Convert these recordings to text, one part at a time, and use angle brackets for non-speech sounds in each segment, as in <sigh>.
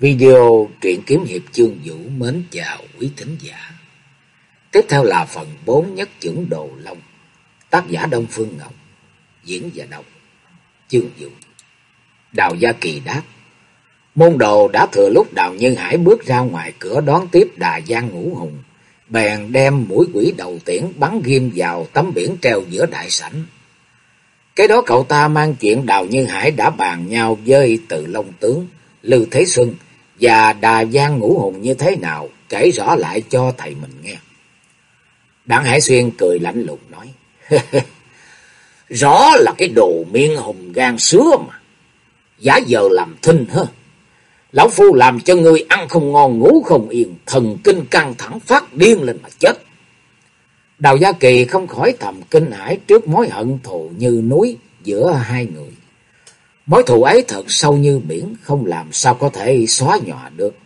Video truyện kiếm hiệp chương vũ mến chào quý thính giả. Tiếp theo là phần 4 nhất chưởng đồ long. Tác giả Đông Phương Ngọc. Diễn và đọc. Chương vũ. Đào Gia Kỳ đáp. Môn đồ đã thừa lúc Đào Nhân Hải bước ra ngoài cửa đón tiếp đà giang ngũ hùng. Bèn đem mũi quỷ đầu tiễn bắn ghim vào tấm biển treo giữa đại sảnh. Cái đó cậu ta mang chuyện Đào Nhân Hải đã bàn nhau với từ Long Tướng, Lưu Thế Xuân và đà giang ngũ hùng như thế nào, kể rõ lại cho thầy mình nghe. Đặng Hải Xuyên cười lạnh lùng nói, <laughs> rõ là cái đồ miên hùng gan sứa mà, giả giờ làm thinh hơn. Lão Phu làm cho người ăn không ngon ngủ không yên, thần kinh căng thẳng phát điên lên mà chết. Đào Gia Kỳ không khỏi thầm kinh hãi trước mối hận thù như núi giữa hai người. Mối thù ấy thật sâu như biển, không làm sao có thể xóa nhòa được.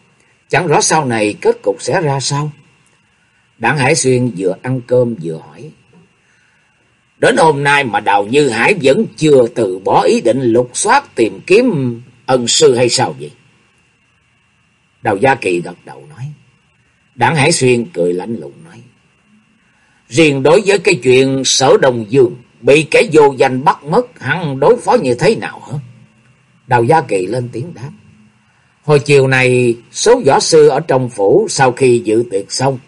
Chẳng rõ sau này kết cục sẽ ra sao. Đặng Hải Xuyên vừa ăn cơm vừa hỏi. Đến hôm nay mà Đào Như Hải vẫn chưa từ bỏ ý định lục soát tìm kiếm ân sư hay sao vậy? Đào Gia Kỳ gật đầu nói. Đặng Hải Xuyên cười lạnh lùng nói. Riêng đối với cái chuyện sở đồng dương bị kẻ vô danh bắt mất hắn đối phó như thế nào hả? Đào Gia Kỳ lên tiếng đáp. Hồi chiều này, số võ sư ở trong phủ sau khi dự tiệc xong,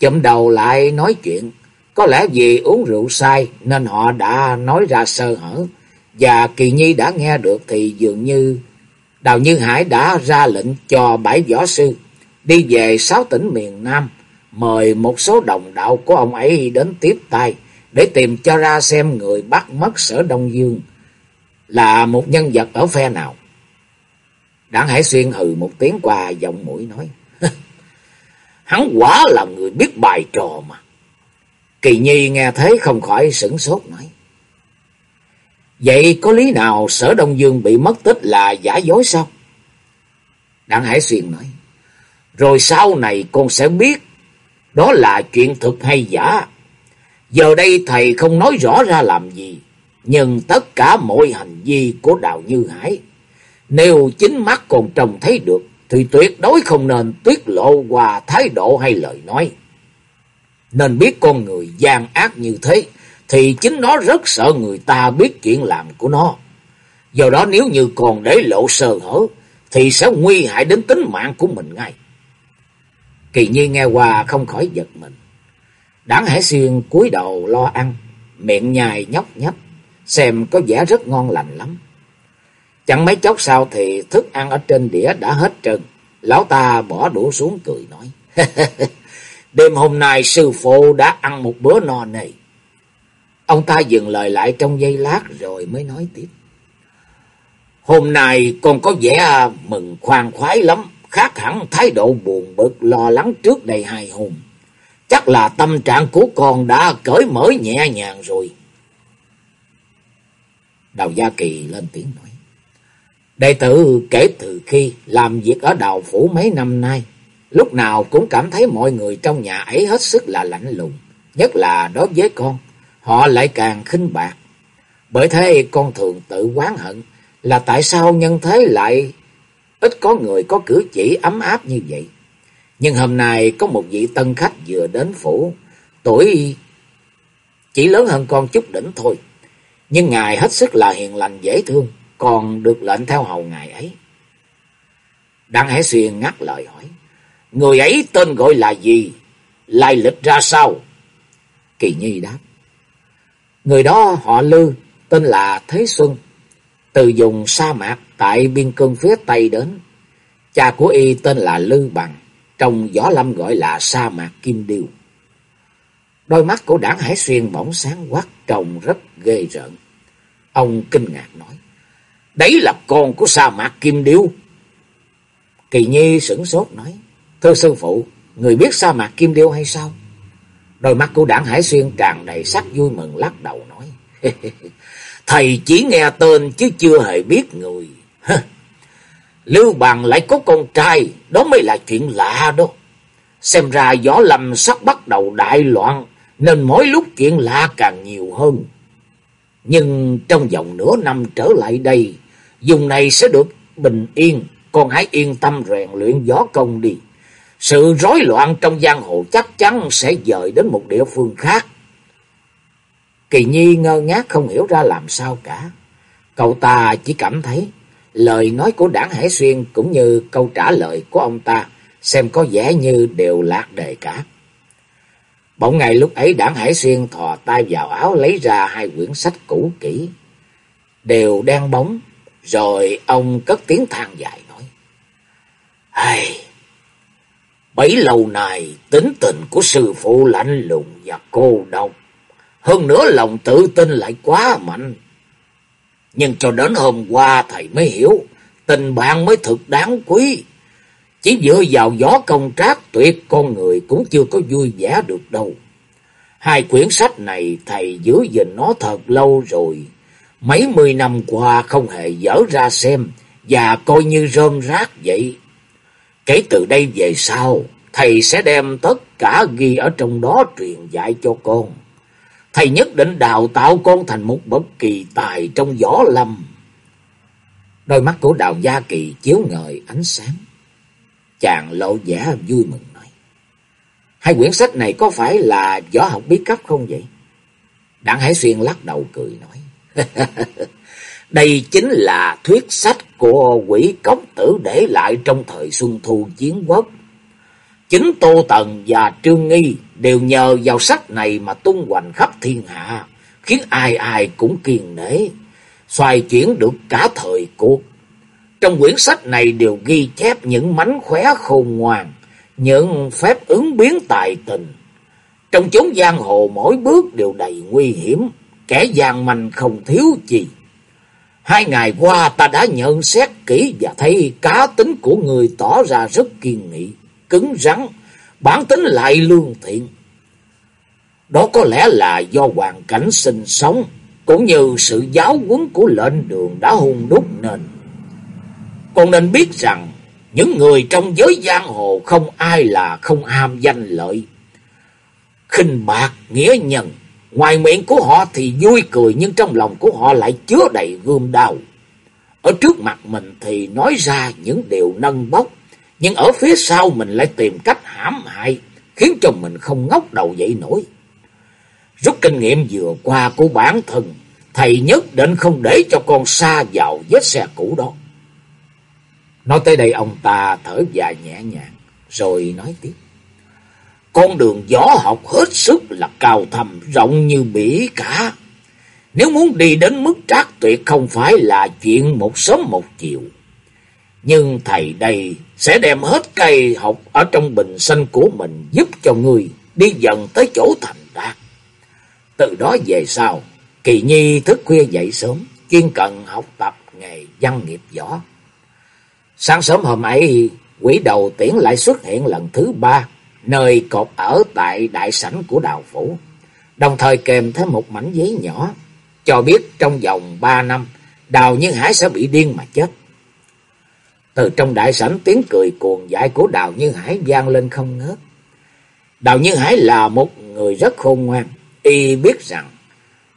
chậm đầu lại nói chuyện. Có lẽ vì uống rượu sai nên họ đã nói ra sơ hở. Và Kỳ Nhi đã nghe được thì dường như Đào Như Hải đã ra lệnh cho bảy võ sư đi về sáu tỉnh miền Nam, mời một số đồng đạo của ông ấy đến tiếp tay để tìm cho ra xem người bắt mất sở Đông Dương là một nhân vật ở phe nào. Đảng Hải Xuyên hừ một tiếng qua giọng mũi nói. <laughs> Hắn quả là người biết bài trò mà. Kỳ Nhi nghe thế không khỏi sửng sốt nói. Vậy có lý nào sở Đông Dương bị mất tích là giả dối sao? Đặng Hải Xuyên nói. Rồi sau này con sẽ biết đó là chuyện thực hay giả. Giờ đây thầy không nói rõ ra làm gì. Nhưng tất cả mọi hành vi của Đào Như Hải, nếu chính mắt còn trông thấy được, thì tuyệt đối không nên tiết lộ qua thái độ hay lời nói. Nên biết con người gian ác như thế, thì chính nó rất sợ người ta biết chuyện làm của nó. Do đó nếu như còn để lộ sơ hở, thì sẽ nguy hại đến tính mạng của mình ngay. Kỳ Nhi nghe qua không khỏi giật mình. Đảng Hải Xuyên cúi đầu lo ăn, miệng nhài nhóc nhấp, xem có vẻ rất ngon lành lắm. Chẳng mấy chốc sau thì thức ăn ở trên đĩa đã hết trơn. Lão ta bỏ đũa xuống cười nói. <laughs> Đêm hôm nay sư phụ đã ăn một bữa no nề. Ông ta dừng lời lại trong giây lát rồi mới nói tiếp. Hôm nay con có vẻ mừng khoan khoái lắm, khác hẳn thái độ buồn bực lo lắng trước đây hai hôm. Chắc là tâm trạng của con đã cởi mở nhẹ nhàng rồi. Đào Gia Kỳ lên tiếng nói. Đệ tử kể từ khi làm việc ở đào phủ mấy năm nay, lúc nào cũng cảm thấy mọi người trong nhà ấy hết sức là lạnh lùng, nhất là đối với con, họ lại càng khinh bạc. Bởi thế con thường tự quán hận là tại sao nhân thế lại ít có người có cử chỉ ấm áp như vậy. Nhưng hôm nay có một vị tân khách vừa đến phủ, tuổi chỉ lớn hơn con chút đỉnh thôi. Nhưng ngài hết sức là hiền lành dễ thương, còn được lệnh theo hầu ngài ấy. Đặng Hải Xuyên ngắt lời hỏi, người ấy tên gọi là gì? Lai lịch ra sao? Kỳ Nhi đáp, người đó họ Lư, tên là Thế Xuân, từ vùng sa mạc tại biên cương phía Tây đến. Cha của y tên là Lư Bằng, trong võ lâm gọi là sa mạc Kim Điêu. Đôi mắt của đảng Hải Xuyên bỗng sáng quắc trông rất ghê rợn. Ông kinh ngạc nói. Đấy là con của sa mạc Kim Điêu. Kỳ Nhi sửng sốt nói. Thưa sư phụ, người biết sa mạc Kim Điêu hay sao? Đôi mắt của đảng Hải Xuyên tràn đầy sắc vui mừng lắc đầu nói. <laughs> Thầy chỉ nghe tên chứ chưa hề biết người. <laughs> Lưu Bằng lại có con trai, đó mới là chuyện lạ đó. Xem ra gió lầm sắp bắt đầu đại loạn, nên mỗi lúc chuyện lạ càng nhiều hơn. Nhưng trong vòng nửa năm trở lại đây, dùng này sẽ được bình yên, con hãy yên tâm rèn luyện gió công đi. Sự rối loạn trong giang hồ chắc chắn sẽ dời đến một địa phương khác. Kỳ Nhi ngơ ngác không hiểu ra làm sao cả. Cậu ta chỉ cảm thấy lời nói của đảng Hải Xuyên cũng như câu trả lời của ông ta xem có vẻ như đều lạc đề cả. Bỗng ngày lúc ấy đảng Hải Xuyên thò tay vào áo lấy ra hai quyển sách cũ kỹ, đều đen bóng, rồi ông cất tiếng than dài nói. Hây! bấy lâu nay tính tình của sư phụ lạnh lùng và cô độc, hơn nữa lòng tự tin lại quá mạnh. Nhưng cho đến hôm qua thầy mới hiểu, tình bạn mới thực đáng quý. Chỉ dựa vào gió công trác tuyệt con người cũng chưa có vui vẻ được đâu. Hai quyển sách này thầy giữ gìn nó thật lâu rồi. Mấy mươi năm qua không hề dở ra xem và coi như rơm rác vậy. Kể từ đây về sau, thầy sẽ đem tất cả ghi ở trong đó truyền dạy cho con. Thầy nhất định đào tạo con thành một bất kỳ tài trong võ lâm. Đôi mắt của đào gia kỳ chiếu ngời ánh sáng. Chàng lộ vẻ vui mừng nói. Hai quyển sách này có phải là võ học bí cấp không vậy? Đặng Hải Xuyên lắc đầu cười nói. <laughs> Đây chính là thuyết sách của quỷ cốc tử để lại trong thời Xuân Thu Chiến Quốc. Chính Tô Tần và Trương Nghi đều nhờ vào sách này mà tung hoành khắp thiên hạ, khiến ai ai cũng kiên nể, xoay chuyển được cả thời cuộc. Trong quyển sách này đều ghi chép những mánh khóe khôn ngoan, những phép ứng biến tài tình. Trong chốn giang hồ mỗi bước đều đầy nguy hiểm, kẻ gian manh không thiếu gì. Hai ngày qua ta đã nhận xét kỹ và thấy cá tính của người tỏ ra rất kiên nghị, cứng rắn, bản tính lại lương thiện. Đó có lẽ là do hoàn cảnh sinh sống, cũng như sự giáo huấn của lệnh đường đã hung đúc nên con nên biết rằng, những người trong giới giang hồ không ai là không ham danh lợi. khinh bạc, nghĩa nhân, ngoài miệng của họ thì vui cười nhưng trong lòng của họ lại chứa đầy gươm đau. Ở trước mặt mình thì nói ra những điều nâng bốc, nhưng ở phía sau mình lại tìm cách hãm hại, khiến cho mình không ngóc đầu dậy nổi. Rút kinh nghiệm vừa qua của bản thân, thầy nhất định không để cho con xa vào vết xe cũ đó. Nói tới đây ông ta thở dài nhẹ nhàng, rồi nói tiếp. Con đường võ học hết sức là cao thầm, rộng như bỉ cả. Nếu muốn đi đến mức trác tuyệt không phải là chuyện một sớm một chiều. Nhưng thầy đây sẽ đem hết cây học ở trong bình xanh của mình giúp cho người đi dần tới chỗ thành đạt. Từ đó về sau, Kỳ Nhi thức khuya dậy sớm, kiên cần học tập nghề văn nghiệp võ. Sáng sớm hôm ấy, quỷ đầu tiễn lại xuất hiện lần thứ ba, nơi cột ở tại đại sảnh của đào phủ, đồng thời kèm thêm một mảnh giấy nhỏ, cho biết trong vòng ba năm, đào Nhân Hải sẽ bị điên mà chết. Từ trong đại sảnh tiếng cười cuồng dại của Đào Như Hải vang lên không ngớt. Đào Như Hải là một người rất khôn ngoan, y biết rằng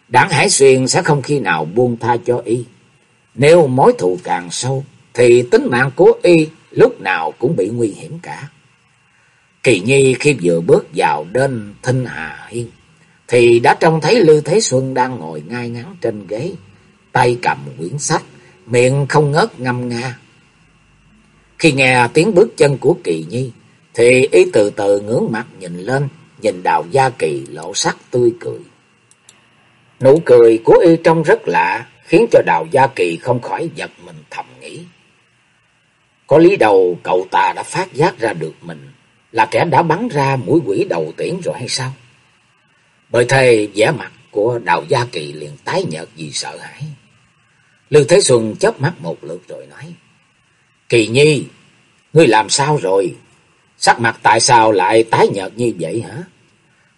Đảng Hải Xuyên sẽ không khi nào buông tha cho y. Nếu mối thù càng sâu, thì tính mạng của y lúc nào cũng bị nguy hiểm cả. Kỳ Nhi khi vừa bước vào đến Thinh Hà Hiên, thì đã trông thấy Lưu Thế Xuân đang ngồi ngay ngắn trên ghế, tay cầm quyển sách, miệng không ngớt ngâm nga. Khi nghe tiếng bước chân của Kỳ Nhi, thì y từ từ ngưỡng mặt nhìn lên, nhìn Đào Gia Kỳ lộ sắc tươi cười. Nụ cười của y trông rất lạ, khiến cho Đào Gia Kỳ không khỏi giật mình thầm nghĩ. Có lý đầu cậu ta đã phát giác ra được mình là kẻ đã bắn ra mũi quỷ đầu tiễn rồi hay sao? Bởi thầy vẻ mặt của Đào Gia Kỳ liền tái nhợt vì sợ hãi. Lưu Thế Xuân chớp mắt một lượt rồi nói. Kỳ Nhi, ngươi làm sao rồi? Sắc mặt tại sao lại tái nhợt như vậy hả?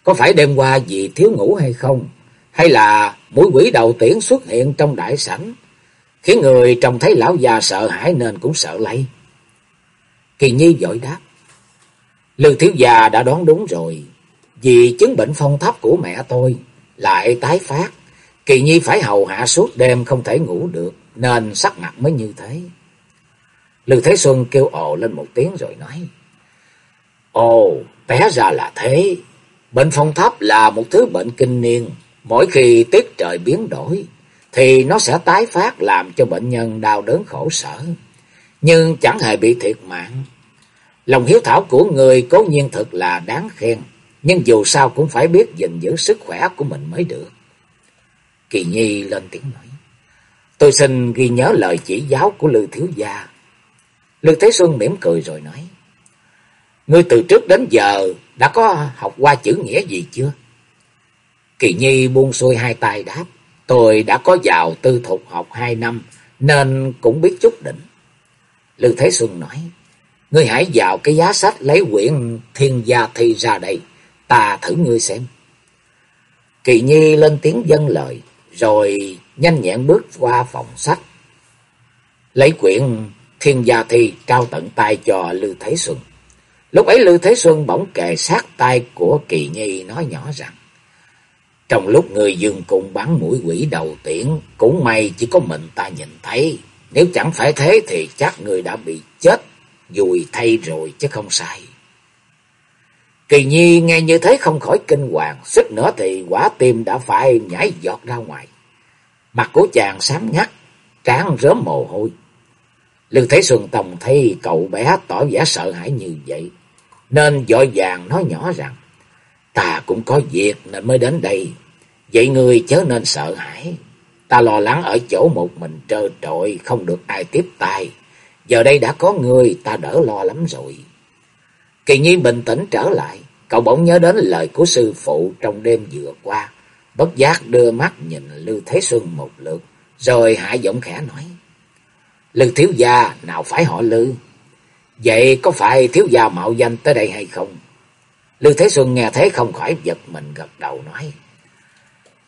Có phải đêm qua vì thiếu ngủ hay không? Hay là mũi quỷ đầu tiễn xuất hiện trong đại sảnh, khiến người trông thấy lão già sợ hãi nên cũng sợ lây? Kỳ Nhi vội đáp. Lưu thiếu già đã đoán đúng rồi. Vì chứng bệnh phong thấp của mẹ tôi lại tái phát. Kỳ Nhi phải hầu hạ suốt đêm không thể ngủ được. Nên sắc mặt mới như thế. Lưu Thế Xuân kêu ồ lên một tiếng rồi nói. Ồ, té ra là thế. Bệnh phong thấp là một thứ bệnh kinh niên. Mỗi khi tiết trời biến đổi, thì nó sẽ tái phát làm cho bệnh nhân đau đớn khổ sở. Nhưng chẳng hề bị thiệt mạng. Lòng hiếu thảo của người cố nhiên thực là đáng khen. Nhưng dù sao cũng phải biết gìn giữ sức khỏe của mình mới được. Kỳ Nhi lên tiếng nói. Tôi xin ghi nhớ lời chỉ giáo của Lư Thiếu Gia. Lư Thế Xuân mỉm cười rồi nói. Ngươi từ trước đến giờ đã có học qua chữ nghĩa gì chưa? Kỳ Nhi buông xuôi hai tay đáp. Tôi đã có vào tư thục học hai năm, nên cũng biết chút đỉnh. Lư Thế Xuân nói. Ngươi hãy vào cái giá sách lấy quyển thiên gia thi ra đây. Ta thử ngươi xem. Kỳ Nhi lên tiếng dân lời. Rồi nhanh nhẹn bước qua phòng sách. Lấy quyển thiên gia thi trao tận tay cho Lư Thế Xuân. Lúc ấy Lư Thế Xuân bỗng kề sát tay của Kỳ Nhi nói nhỏ rằng. Trong lúc người dương cùng bắn mũi quỷ đầu tiễn, cũng may chỉ có mình ta nhìn thấy. Nếu chẳng phải thế thì chắc người đã bị chết, dùi thay rồi chứ không sai. Kỳ Nhi nghe như thế không khỏi kinh hoàng, suýt nữa thì quả tim đã phải nhảy giọt ra ngoài. Mặt của chàng xám ngắt, trán rớm mồ hôi. Lưu Thế Xuân Tông thấy cậu bé tỏ vẻ sợ hãi như vậy, nên dội vàng nói nhỏ rằng, ta cũng có việc nên mới đến đây, vậy người chớ nên sợ hãi. Ta lo lắng ở chỗ một mình trơ trội, không được ai tiếp tay. Giờ đây đã có người, ta đỡ lo lắm rồi. Kỳ Nhi bình tĩnh trở lại, cậu bỗng nhớ đến lời của sư phụ trong đêm vừa qua. Bất giác đưa mắt nhìn Lưu Thế Xuân một lượt, rồi hạ giọng khẽ nói. Lưu thiếu gia nào phải họ Lưu? Vậy có phải thiếu gia mạo danh tới đây hay không? Lưu Thế Xuân nghe thế không khỏi giật mình gật đầu nói.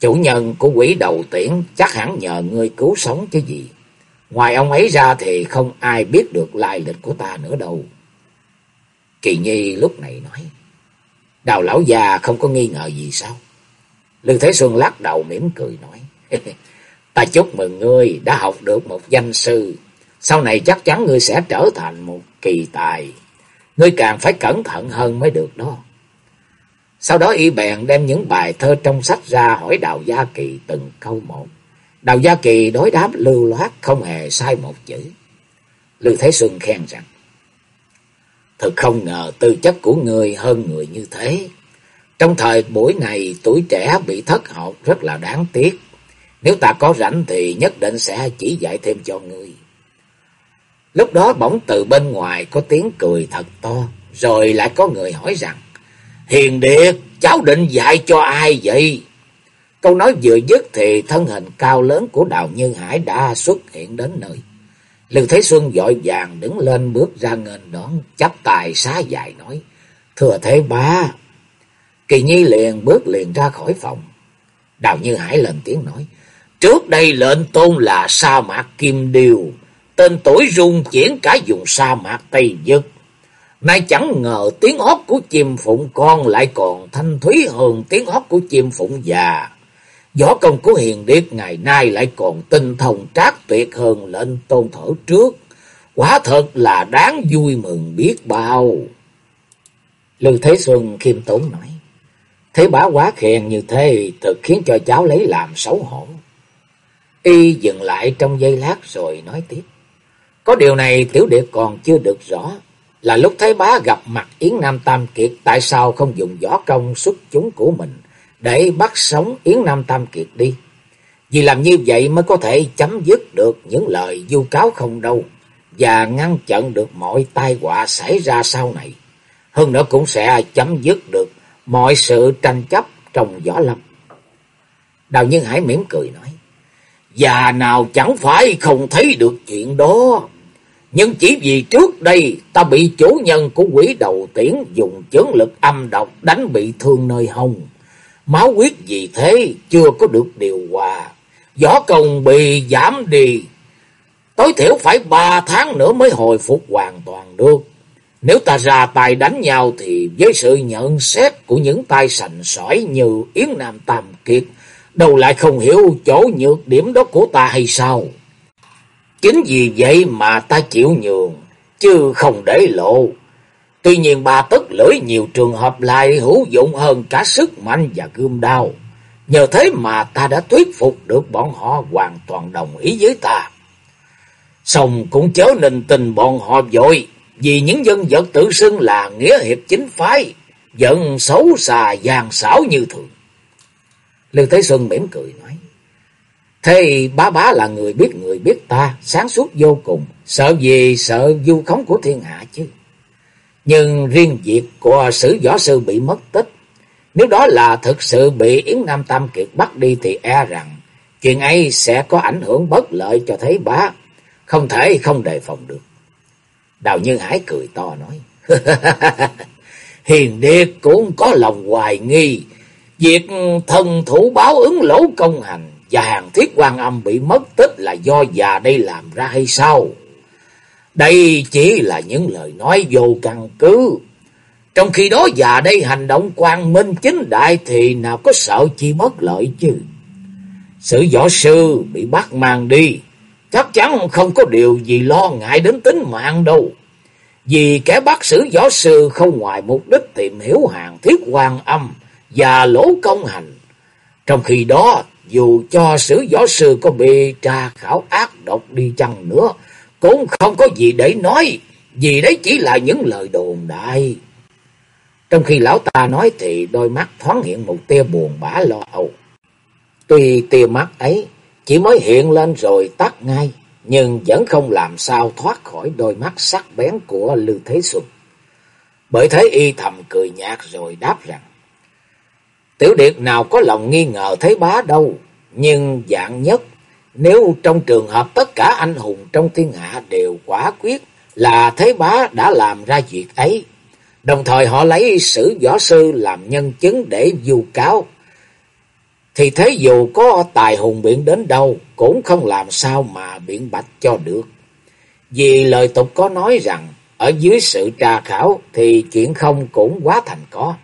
Chủ nhân của quỷ đầu tiễn chắc hẳn nhờ ngươi cứu sống chứ gì. Ngoài ông ấy ra thì không ai biết được lai lịch của ta nữa đâu. Kỳ Nhi lúc này nói. Đào lão già không có nghi ngờ gì sao? Lương Thế Xuân lắc đầu mỉm cười nói. <laughs> Ta chúc mừng ngươi đã học được một danh sư. Sau này chắc chắn ngươi sẽ trở thành một kỳ tài. Ngươi càng phải cẩn thận hơn mới được đó. Sau đó y bèn đem những bài thơ trong sách ra hỏi Đào Gia Kỳ từng câu một. Đào Gia Kỳ đối đáp lưu loát không hề sai một chữ. Lưu Thế Xuân khen rằng. thực không ngờ tư chất của người hơn người như thế. Trong thời buổi này tuổi trẻ bị thất học rất là đáng tiếc. Nếu ta có rảnh thì nhất định sẽ chỉ dạy thêm cho ngươi. Lúc đó bỗng từ bên ngoài có tiếng cười thật to. Rồi lại có người hỏi rằng. Hiền Điệt, cháu định dạy cho ai vậy? Câu nói vừa dứt thì thân hình cao lớn của Đào Như Hải đã xuất hiện đến nơi. Lưu Thế Xuân vội vàng đứng lên bước ra nghênh đón, chắp tài xá dài nói. Thưa Thế Ba, Kỳ Nhi liền bước liền ra khỏi phòng. Đào Như Hải lên tiếng nói. Trước đây lệnh tôn là sa mạc Kim Điều, tên tuổi rung chuyển cả vùng sa mạc Tây Dực. Nay chẳng ngờ tiếng hót của chim phụng con lại còn thanh thúy hơn tiếng hót của chim phụng già. Võ công của hiền điệt ngày nay lại còn tinh thông trác tuyệt hơn lệnh tôn thở trước. Quả thật là đáng vui mừng biết bao. Lưu Thế Xuân khiêm tốn nói. Thế bá quá khen như thế thật khiến cho cháu lấy làm xấu hổ. Y dừng lại trong giây lát rồi nói tiếp. Có điều này tiểu điệp còn chưa được rõ. Là lúc Thái bá gặp mặt Yến Nam Tam Kiệt tại sao không dùng võ công xuất chúng của mình để bắt sống Yến Nam Tam Kiệt đi. Vì làm như vậy mới có thể chấm dứt được những lời du cáo không đâu và ngăn chặn được mọi tai họa xảy ra sau này. Hơn nữa cũng sẽ chấm dứt được mọi sự tranh chấp trong võ lâm. Đào Nhân Hải mỉm cười nói, Già nào chẳng phải không thấy được chuyện đó, nhưng chỉ vì trước đây ta bị chủ nhân của quỷ đầu tiễn dùng chấn lực âm độc đánh bị thương nơi hông. Máu huyết vì thế chưa có được điều hòa, võ công bị giảm đi, tối thiểu phải ba tháng nữa mới hồi phục hoàn toàn được. Nếu ta ra tay đánh nhau thì với sự nhận xét của những tay sành sỏi như Yến Nam Tam Kiệt, đâu lại không hiểu chỗ nhược điểm đó của ta hay sao? Chính vì vậy mà ta chịu nhường, chứ không để lộ. Tuy nhiên bà tất lưỡi nhiều trường hợp lại hữu dụng hơn cả sức mạnh và gươm đao. Nhờ thế mà ta đã thuyết phục được bọn họ hoàn toàn đồng ý với ta. Xong cũng chớ nên tình bọn họ dội, vì những dân vật tự xưng là nghĩa hiệp chính phái, giận xấu xà gian xảo như thường. Lưu Thế Xuân mỉm cười nói, Thế bá bá là người biết người biết ta, sáng suốt vô cùng, sợ gì? Sợ du khống của thiên hạ chứ. Nhưng riêng việc của sử võ sư bị mất tích, nếu đó là thực sự bị Yến Nam Tam Kiệt bắt đi thì e rằng chuyện ấy sẽ có ảnh hưởng bất lợi cho thấy bá, không thể không đề phòng được. Đào Như Hải cười to nói, <laughs> Hiền Điệt cũng có lòng hoài nghi, việc thần thủ báo ứng lỗ công hành và hàng thiết quan âm bị mất tích là do già đây làm ra hay sao? Đây chỉ là những lời nói vô căn cứ. Trong khi đó già đây hành động quang minh chính đại thì nào có sợ chi mất lợi chứ. Sự võ sư bị bắt mang đi, chắc chắn không có điều gì lo ngại đến tính mạng đâu. Vì kẻ bắt xử võ sư không ngoài mục đích tìm hiểu hàng thiết quan âm và lỗ công hành. Trong khi đó, dù cho sử võ sư có bị tra khảo ác độc đi chăng nữa, cũng không có gì để nói, vì đấy chỉ là những lời đồn đại. Trong khi lão ta nói thì đôi mắt thoáng hiện một tia buồn bã lo âu. Tuy tia mắt ấy chỉ mới hiện lên rồi tắt ngay, nhưng vẫn không làm sao thoát khỏi đôi mắt sắc bén của Lưu Thế Xuân. Bởi thế y thầm cười nhạt rồi đáp rằng, Tiểu Điệt nào có lòng nghi ngờ thế bá đâu, nhưng dạng nhất, nếu trong trường hợp tất cả anh hùng trong thiên hạ đều quả quyết là thế bá đã làm ra việc ấy, đồng thời họ lấy sử võ sư làm nhân chứng để vu cáo, thì thế dù có tài hùng biện đến đâu cũng không làm sao mà biện bạch cho được. Vì lời tục có nói rằng ở dưới sự tra khảo thì chuyện không cũng quá thành có.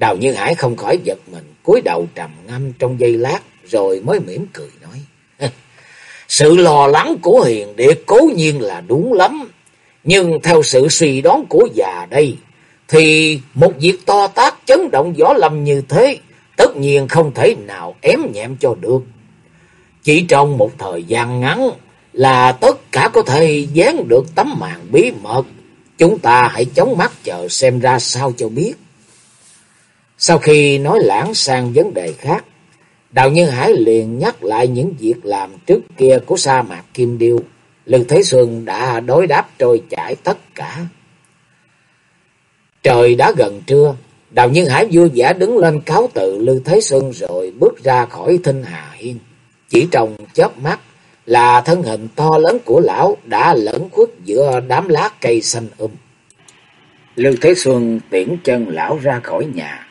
Đào Như Hải không khỏi giật mình, cúi đầu trầm ngâm trong giây lát rồi mới mỉm cười nói. <laughs> Sự lo lắng của Hiền Điệt cố nhiên là đúng lắm, nhưng theo sự suy đoán của già đây, thì một việc to tác chấn động gió lâm như thế, tất nhiên không thể nào ém nhẹm cho được. Chỉ trong một thời gian ngắn là tất cả có thể dán được tấm màn bí mật. Chúng ta hãy chống mắt chờ xem ra sao cho biết. Sau khi nói lãng sang vấn đề khác, Đào Nhân Hải liền nhắc lại những việc làm trước kia của sa mạc Kim Điêu. lưu Thế Xuân đã đối đáp trôi chảy tất cả. Trời đã gần trưa, Đào Nhân Hải vui vẻ đứng lên cáo tự lưu Thế Xuân rồi bước ra khỏi thinh Hà Hiên. Chỉ trong chớp mắt là thân hình to lớn của lão đã lẫn khuất giữa đám lá cây xanh um. lưu Thế Xuân tiễn chân lão ra khỏi nhà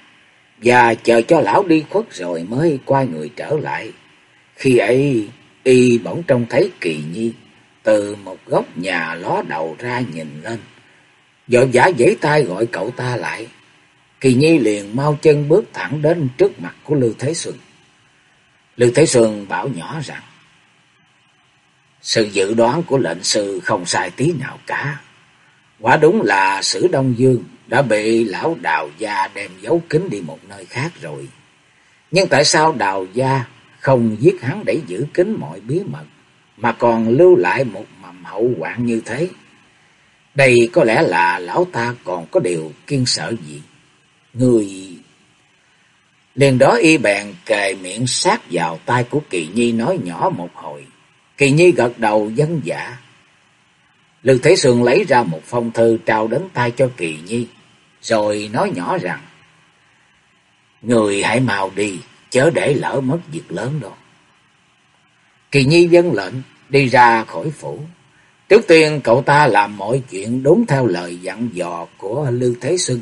và chờ cho lão đi khuất rồi mới quay người trở lại. Khi ấy, y bỗng trông thấy kỳ nhi từ một góc nhà ló đầu ra nhìn lên. Vội vã giãy tay gọi cậu ta lại. Kỳ nhi liền mau chân bước thẳng đến trước mặt của Lưu Thế Xuân. Lưu Thế Xuân bảo nhỏ rằng, sự dự đoán của lệnh sư không sai tí nào cả. Quả đúng là sử Đông Dương đã bị lão đào gia đem giấu kín đi một nơi khác rồi. Nhưng tại sao đào gia không giết hắn để giữ kín mọi bí mật, mà còn lưu lại một mầm hậu hoạn như thế? Đây có lẽ là lão ta còn có điều kiên sợ gì. Người... Liền đó y bèn kề miệng sát vào tay của Kỳ Nhi nói nhỏ một hồi. Kỳ Nhi gật đầu dân dạ. Lưu Thế Sương lấy ra một phong thư trao đến tay cho Kỳ Nhi rồi nói nhỏ rằng, Người hãy mau đi, chớ để lỡ mất việc lớn đâu. Kỳ Nhi dân lệnh, đi ra khỏi phủ. Trước tiên cậu ta làm mọi chuyện đúng theo lời dặn dò của Lưu Thế Xuân,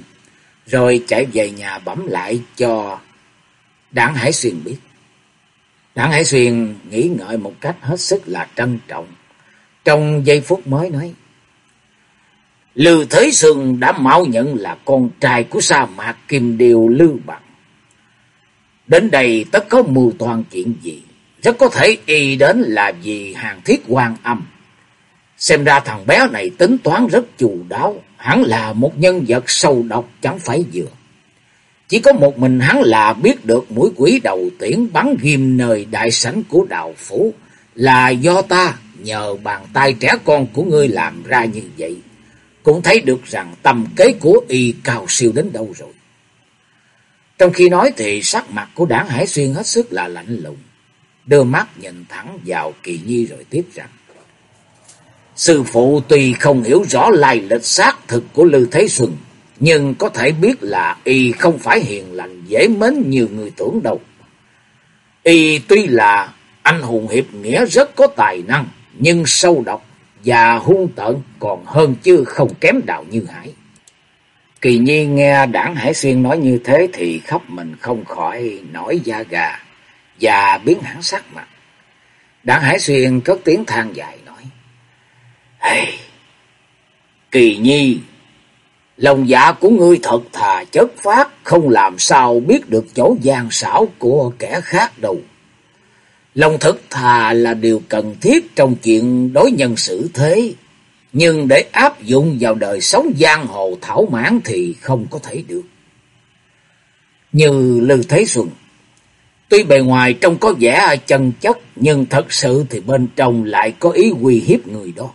rồi chạy về nhà bẩm lại cho Đảng Hải Xuyên biết. Đảng Hải Xuyên nghĩ ngợi một cách hết sức là trân trọng. Trong giây phút mới nói, Lưu Thế Sương đã mạo nhận là con trai của sa mạc Kim Điều Lưu Bằng. Đến đây tất có mưu toàn chuyện gì, rất có thể y đến là vì hàng thiết quan âm. Xem ra thằng bé này tính toán rất chu đáo, hắn là một nhân vật sâu độc chẳng phải vừa. Chỉ có một mình hắn là biết được mũi quỷ đầu tiễn bắn ghim nơi đại sảnh của đạo phủ là do ta nhờ bàn tay trẻ con của ngươi làm ra như vậy. Cũng thấy được rằng tầm kế của y cao siêu đến đâu rồi. Trong khi nói thì sắc mặt của đảng Hải Xuyên hết sức là lạnh lùng. Đưa mắt nhìn thẳng vào Kỳ Nhi rồi tiếp rằng. Sư phụ tuy không hiểu rõ lai lịch xác thực của Lư Thế Xuân, nhưng có thể biết là y không phải hiền lành dễ mến như người tưởng đâu. Y tuy là anh hùng hiệp nghĩa rất có tài năng, nhưng sâu độc và hung tợn còn hơn chứ không kém đạo như hải. Kỳ nhi nghe đảng Hải Xuyên nói như thế thì khóc mình không khỏi nổi da gà và biến hẳn sắc mặt. Đảng Hải Xuyên cất tiếng than dài nói. Hey, Kỳ nhi, lòng dạ của ngươi thật thà chất phát, không làm sao biết được chỗ gian xảo của kẻ khác đâu. Lòng thật thà là điều cần thiết trong chuyện đối nhân xử thế. Nhưng để áp dụng vào đời sống giang hồ thảo mãn thì không có thể được. Như Lư Thế Xuân. Tuy bề ngoài trông có vẻ chân chất, nhưng thật sự thì bên trong lại có ý uy hiếp người đó.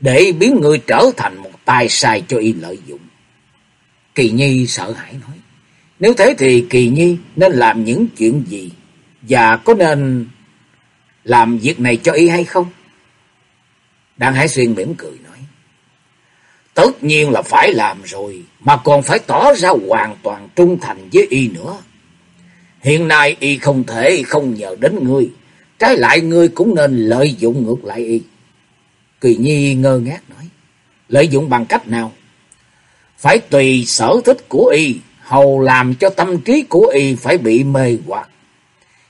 Để biến người trở thành một tài sai cho y lợi dụng. Kỳ Nhi sợ hãi nói. Nếu thế thì Kỳ Nhi nên làm những chuyện gì? Và có nên làm việc này cho y hay không? Đặng Hải Xuyên mỉm cười nói. Tất nhiên là phải làm rồi, mà còn phải tỏ ra hoàn toàn trung thành với y nữa. Hiện nay y không thể không nhờ đến ngươi, trái lại ngươi cũng nên lợi dụng ngược lại y. Kỳ Nhi ngơ ngác nói, lợi dụng bằng cách nào? Phải tùy sở thích của y, hầu làm cho tâm trí của y phải bị mê hoặc.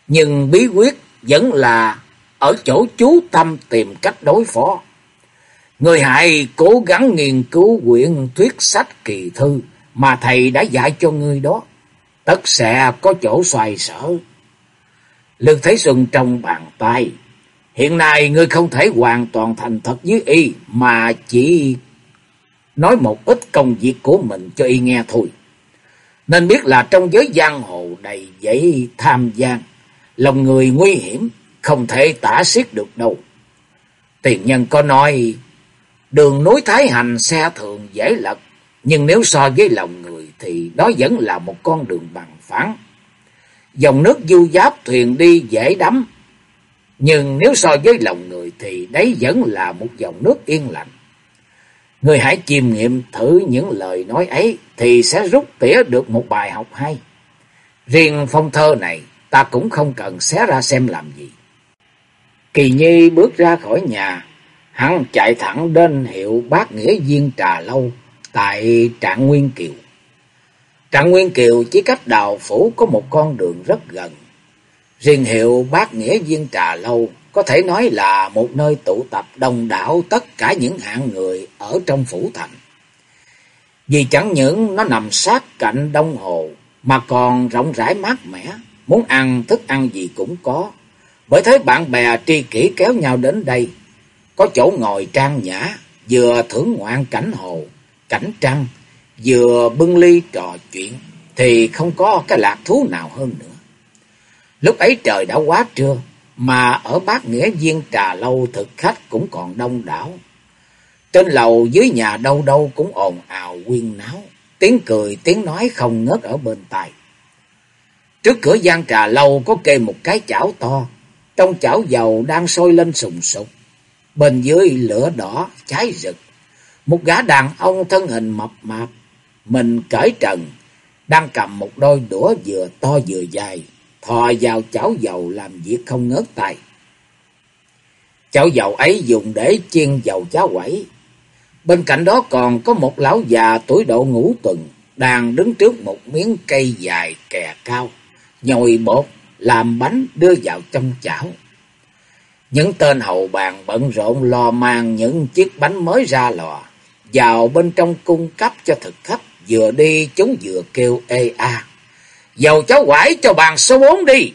Nhưng bí quyết vẫn là ở chỗ chú tâm tìm cách đối phó. Người hại cố gắng nghiên cứu quyển thuyết sách kỳ thư mà thầy đã dạy cho ngươi đó. Tất sẽ có chỗ xoài sở. Lương Thế Xuân trong bàn tay. Hiện nay ngươi không thể hoàn toàn thành thật với y mà chỉ nói một ít công việc của mình cho y nghe thôi. Nên biết là trong giới giang hồ đầy dẫy tham gian, lòng người nguy hiểm, không thể tả xiết được đâu. Tiền nhân có nói, đường núi Thái Hành xe thường dễ lật, nhưng nếu so với lòng người thì đó vẫn là một con đường bằng phẳng. Dòng nước du giáp thuyền đi dễ đắm, nhưng nếu so với lòng người thì đấy vẫn là một dòng nước yên lặng. Người hãy chiêm nghiệm thử những lời nói ấy thì sẽ rút tỉa được một bài học hay. Riêng phong thơ này ta cũng không cần xé ra xem làm gì. Kỳ Nhi bước ra khỏi nhà, hắn chạy thẳng đến hiệu bác nghĩa viên trà lâu tại Trạng Nguyên Kiều. Trạng Nguyên Kiều chỉ cách đào phủ có một con đường rất gần. Riêng hiệu bác nghĩa viên trà lâu có thể nói là một nơi tụ tập đông đảo tất cả những hạng người ở trong phủ thành. Vì chẳng những nó nằm sát cạnh đông hồ mà còn rộng rãi mát mẻ, muốn ăn thức ăn gì cũng có. Bởi thế bạn bè tri kỷ kéo nhau đến đây, có chỗ ngồi trang nhã, vừa thưởng ngoạn cảnh hồ, cảnh trăng, vừa bưng ly trò chuyện, thì không có cái lạc thú nào hơn nữa. Lúc ấy trời đã quá trưa, mà ở bát nghĩa viên trà lâu thực khách cũng còn đông đảo. Trên lầu dưới nhà đâu đâu cũng ồn ào quyên náo, tiếng cười tiếng nói không ngớt ở bên tai. Trước cửa gian trà lâu có kê một cái chảo to, trong chảo dầu đang sôi lên sùng sục. Bên dưới lửa đỏ cháy rực. Một gã đàn ông thân hình mập mạp, mình cởi trần, đang cầm một đôi đũa vừa to vừa dài, thò vào chảo dầu làm việc không ngớt tay. Chảo dầu ấy dùng để chiên dầu cháo quẩy. Bên cạnh đó còn có một lão già tuổi độ ngũ tuần, đang đứng trước một miếng cây dài kè cao, nhồi bột làm bánh đưa vào trong chảo. Những tên hầu bàn bận rộn lo mang những chiếc bánh mới ra lò, vào bên trong cung cấp cho thực khách, vừa đi chúng vừa kêu ê a. Dầu cháu quải cho bàn số bốn đi.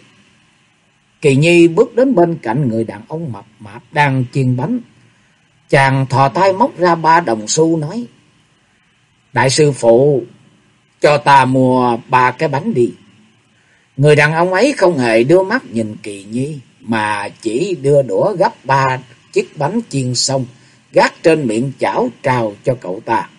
Kỳ Nhi bước đến bên cạnh người đàn ông mập mạp đang chiên bánh. Chàng thò tay móc ra ba đồng xu nói. Đại sư phụ, cho ta mua ba cái bánh đi. Người đàn ông ấy không hề đưa mắt nhìn kỳ nhi, mà chỉ đưa đũa gấp ba chiếc bánh chiên xong, gác trên miệng chảo trao cho cậu ta.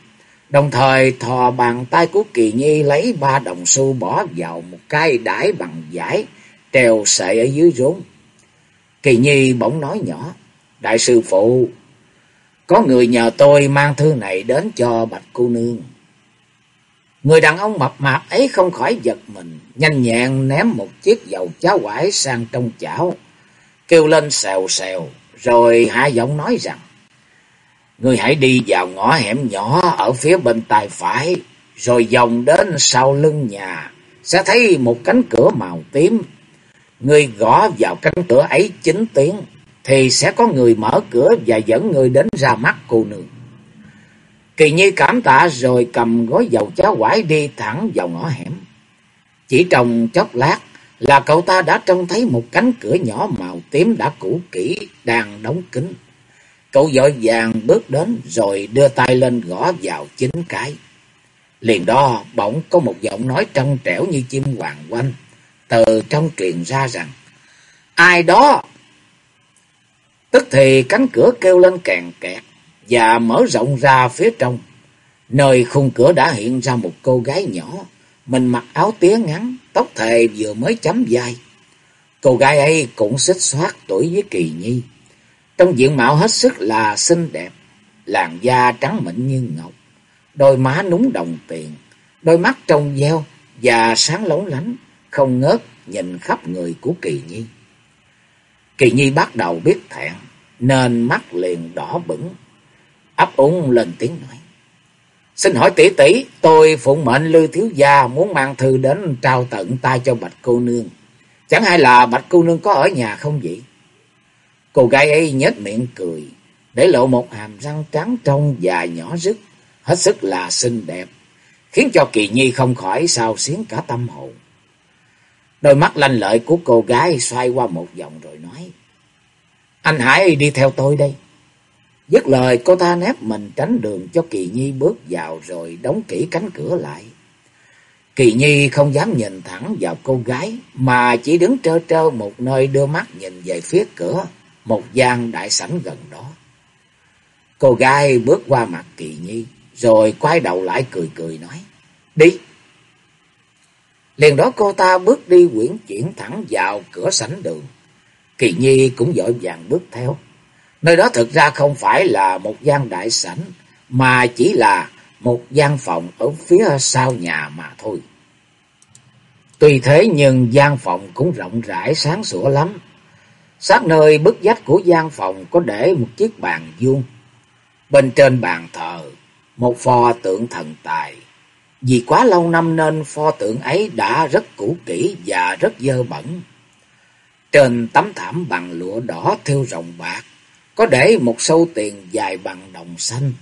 Đồng thời thò bàn tay của kỳ nhi lấy ba đồng xu bỏ vào một cái đải bằng giải, treo sợi ở dưới rốn. Kỳ nhi bỗng nói nhỏ, Đại sư phụ, có người nhờ tôi mang thư này đến cho bạch cô nương. Người đàn ông mập mạp ấy không khỏi giật mình, nhanh nhẹn ném một chiếc dầu cháo quải sang trong chảo, kêu lên xèo xèo, rồi hạ giọng nói rằng, Người hãy đi vào ngõ hẻm nhỏ ở phía bên tay phải, rồi vòng đến sau lưng nhà, sẽ thấy một cánh cửa màu tím. Người gõ vào cánh cửa ấy chín tiếng, thì sẽ có người mở cửa và dẫn người đến ra mắt cô nương. Kỳ Nhi cảm tạ rồi cầm gói dầu cháo quải đi thẳng vào ngõ hẻm. Chỉ trong chốc lát là cậu ta đã trông thấy một cánh cửa nhỏ màu tím đã cũ kỹ đang đóng kín. Cậu vội vàng bước đến rồi đưa tay lên gõ vào chín cái. Liền đó bỗng có một giọng nói trong trẻo như chim hoàng quanh từ trong truyền ra rằng, Ai đó? Tức thì cánh cửa kêu lên càng kẹt và mở rộng ra phía trong. Nơi khung cửa đã hiện ra một cô gái nhỏ, mình mặc áo tía ngắn, tóc thề vừa mới chấm vai. Cô gái ấy cũng xích xoát tuổi với Kỳ Nhi. Trong diện mạo hết sức là xinh đẹp, làn da trắng mịn như ngọc, đôi má núng đồng tiền, đôi mắt trong veo và sáng lóng lánh, không ngớt nhìn khắp người của Kỳ Nhi. Kỳ Nhi bắt đầu biết thẹn, nên mắt liền đỏ bừng, ấp úng lên tiếng nói. Xin hỏi tỷ tỷ, tôi phụng mệnh Lư Thiếu Gia muốn mang thư đến trao tận tay cho Bạch Cô Nương. Chẳng hay là Bạch Cô Nương có ở nhà không vậy? Cô gái ấy nhếch miệng cười, để lộ một hàm răng trắng trong và nhỏ rứt, hết sức là xinh đẹp, khiến cho Kỳ Nhi không khỏi sao xiến cả tâm hồn. Đôi mắt lanh lợi của cô gái xoay qua một vòng rồi nói, Anh hải đi theo tôi đây. Dứt lời cô ta nép mình tránh đường cho Kỳ Nhi bước vào rồi đóng kỹ cánh cửa lại. Kỳ Nhi không dám nhìn thẳng vào cô gái mà chỉ đứng trơ trơ một nơi đưa mắt nhìn về phía cửa, một gian đại sảnh gần đó. Cô gái bước qua mặt Kỳ Nhi rồi quay đầu lại cười cười nói, đi. Liền đó cô ta bước đi quyển chuyển thẳng vào cửa sảnh đường. Kỳ Nhi cũng dội vàng bước theo. Nơi đó thực ra không phải là một gian đại sảnh, mà chỉ là một gian phòng ở phía sau nhà mà thôi. Tuy thế nhưng gian phòng cũng rộng rãi sáng sủa lắm. Sát nơi bức vách của gian phòng có để một chiếc bàn vuông. Bên trên bàn thờ, một pho tượng thần tài. Vì quá lâu năm nên pho tượng ấy đã rất cũ kỹ và rất dơ bẩn. Trên tấm thảm bằng lụa đỏ thêu rồng bạc, có để một sâu tiền dài bằng đồng xanh.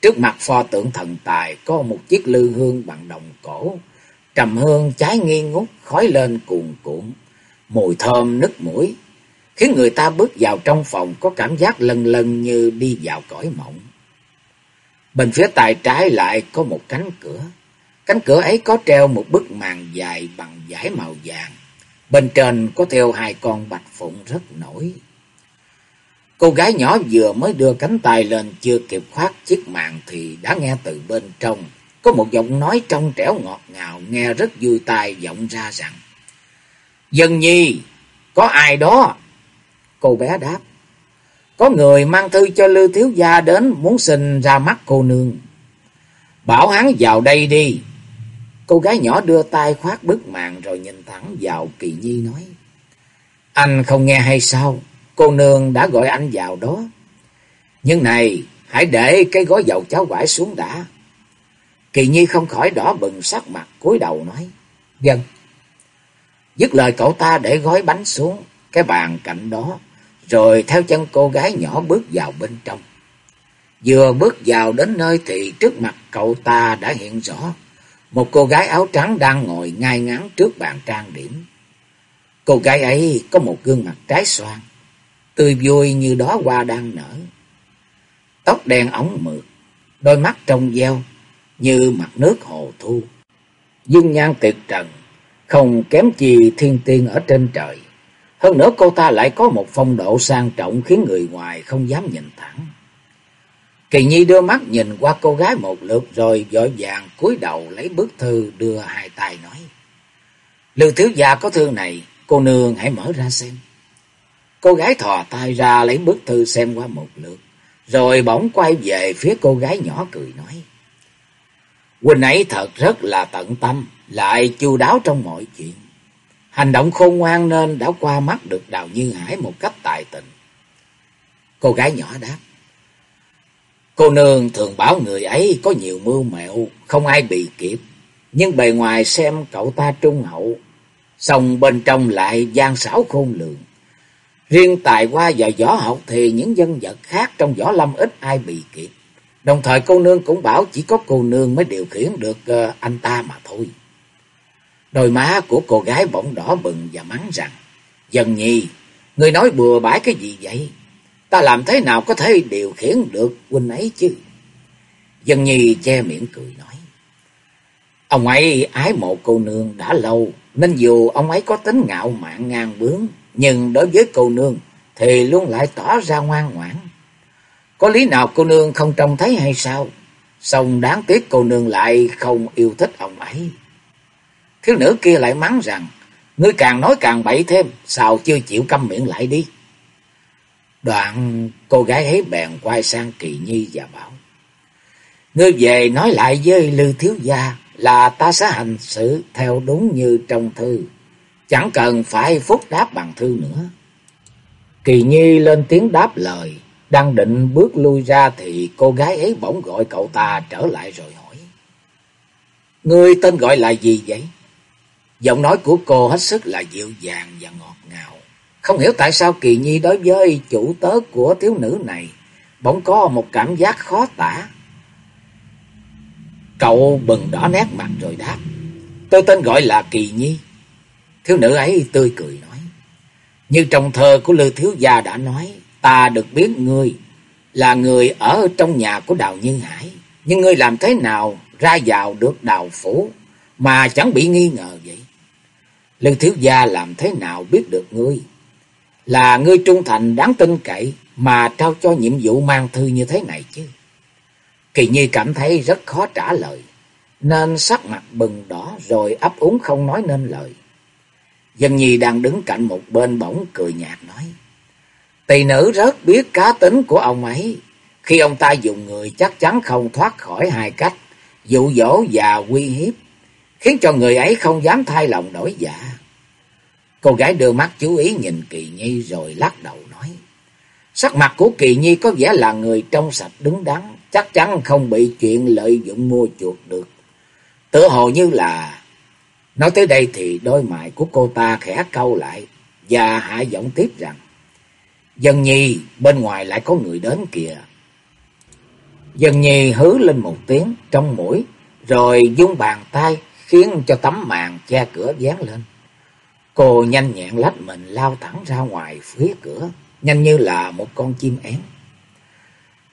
Trước mặt pho tượng thần tài có một chiếc lư hương bằng đồng cổ. Trầm hương cháy nghi ngút, khói lên cuồn cuộn. Mùi thơm nức mũi, khiến người ta bước vào trong phòng có cảm giác lần lần như đi vào cõi mộng. Bên phía tài trái lại có một cánh cửa. Cánh cửa ấy có treo một bức màn dài bằng vải màu vàng. Bên trên có theo hai con bạch phụng rất nổi. Cô gái nhỏ vừa mới đưa cánh tay lên chưa kịp khoát chiếc màn thì đã nghe từ bên trong. Có một giọng nói trong trẻo ngọt ngào nghe rất vui tai vọng ra rằng. Dân nhi, có ai đó? Cô bé đáp. Có người mang thư cho Lưu Thiếu Gia đến muốn xin ra mắt cô nương. Bảo hắn vào đây đi. Cô gái nhỏ đưa tay khoát bức màn rồi nhìn thẳng vào Kỳ Nhi nói. Anh không nghe hay sao? Cô nương đã gọi anh vào đó. Nhưng này, hãy để cái gói dầu cháo quải xuống đã. Kỳ Nhi không khỏi đỏ bừng sắc mặt cúi đầu nói. "Vâng." Dứt lời cậu ta để gói bánh xuống cái bàn cạnh đó. Rồi theo chân cô gái nhỏ bước vào bên trong. Vừa bước vào đến nơi thì trước mặt cậu ta đã hiện rõ. Một cô gái áo trắng đang ngồi ngay ngắn trước bàn trang điểm. Cô gái ấy có một gương mặt trái xoan tươi vui như đó hoa đang nở. Tóc đen ống mượt, đôi mắt trong veo như mặt nước hồ thu. Dương nhan tuyệt trần, không kém gì thiên tiên ở trên trời. Hơn nữa cô ta lại có một phong độ sang trọng khiến người ngoài không dám nhìn thẳng. Kỳ Nhi đưa mắt nhìn qua cô gái một lượt rồi vội vàng cúi đầu lấy bức thư đưa hai tay nói. Lưu thiếu gia có thư này, cô nương hãy mở ra xem. Cô gái thò tay ra lấy bức thư xem qua một lượt, rồi bỗng quay về phía cô gái nhỏ cười nói. Huynh ấy thật rất là tận tâm, lại chu đáo trong mọi chuyện. Hành động khôn ngoan nên đã qua mắt được Đào Như Hải một cách tài tình. Cô gái nhỏ đáp. Cô nương thường bảo người ấy có nhiều mưu mẹo, không ai bị kịp. Nhưng bề ngoài xem cậu ta trung hậu, xong bên trong lại gian xảo khôn lường. Riêng tài qua và võ học thì những dân vật khác trong võ lâm ít ai bị kịp. Đồng thời cô nương cũng bảo chỉ có cô nương mới điều khiển được ờ, anh ta mà thôi. Đôi má của cô gái bỗng đỏ bừng và mắng rằng, Dần nhi, người nói bừa bãi cái gì vậy? Ta làm thế nào có thể điều khiển được huynh ấy chứ? Dân nhi che miệng cười nói, Ông ấy ái mộ cô nương đã lâu, nên dù ông ấy có tính ngạo mạn ngang bướng, nhưng đối với cô nương thì luôn lại tỏ ra ngoan ngoãn. Có lý nào cô nương không trông thấy hay sao? Xong đáng tiếc cô nương lại không yêu thích ông ấy. Thiếu nữ kia lại mắng rằng, ngươi càng nói càng bậy thêm, sao chưa chịu câm miệng lại đi. Đoạn cô gái ấy bèn quay sang Kỳ Nhi và bảo, Ngươi về nói lại với Lư Thiếu Gia là ta sẽ hành xử theo đúng như trong thư, chẳng cần phải phúc đáp bằng thư nữa. Kỳ Nhi lên tiếng đáp lời, đang định bước lui ra thì cô gái ấy bỗng gọi cậu ta trở lại rồi hỏi. Ngươi tên gọi là gì vậy? Giọng nói của cô hết sức là dịu dàng và ngọt ngào. Không hiểu tại sao Kỳ Nhi đối với chủ tớ của thiếu nữ này bỗng có một cảm giác khó tả. Cậu bừng đỏ nét mặt rồi đáp. Tôi tên gọi là Kỳ Nhi. Thiếu nữ ấy tươi cười nói. Như trong thơ của Lư Thiếu Gia đã nói, ta được biết ngươi là người ở trong nhà của Đào Nhân Hải. Nhưng ngươi làm thế nào ra vào được đào phủ mà chẳng bị nghi ngờ vậy? Lư Thiếu Gia làm thế nào biết được ngươi? Là ngươi trung thành đáng tin cậy mà trao cho nhiệm vụ mang thư như thế này chứ? Kỳ Nhi cảm thấy rất khó trả lời, nên sắc mặt bừng đỏ rồi ấp úng không nói nên lời. Dân Nhi đang đứng cạnh một bên bỗng cười nhạt nói. Tỳ nữ rất biết cá tính của ông ấy. Khi ông ta dùng người chắc chắn không thoát khỏi hai cách, dụ dỗ và uy hiếp, khiến cho người ấy không dám thay lòng đổi dạ. Cô gái đưa mắt chú ý nhìn Kỳ Nhi rồi lắc đầu nói. Sắc mặt của Kỳ Nhi có vẻ là người trong sạch đứng đắn, chắc chắn không bị chuyện lợi dụng mua chuột được. Tự hồ như là... Nói tới đây thì đôi mại của cô ta khẽ câu lại và hạ giọng tiếp rằng. Dân nhi bên ngoài lại có người đến kìa. Dân nhi hứ lên một tiếng trong mũi rồi dung bàn tay khiến cho tấm màn che cửa dán lên. Cô nhanh nhẹn lách mình lao thẳng ra ngoài phía cửa, nhanh như là một con chim én.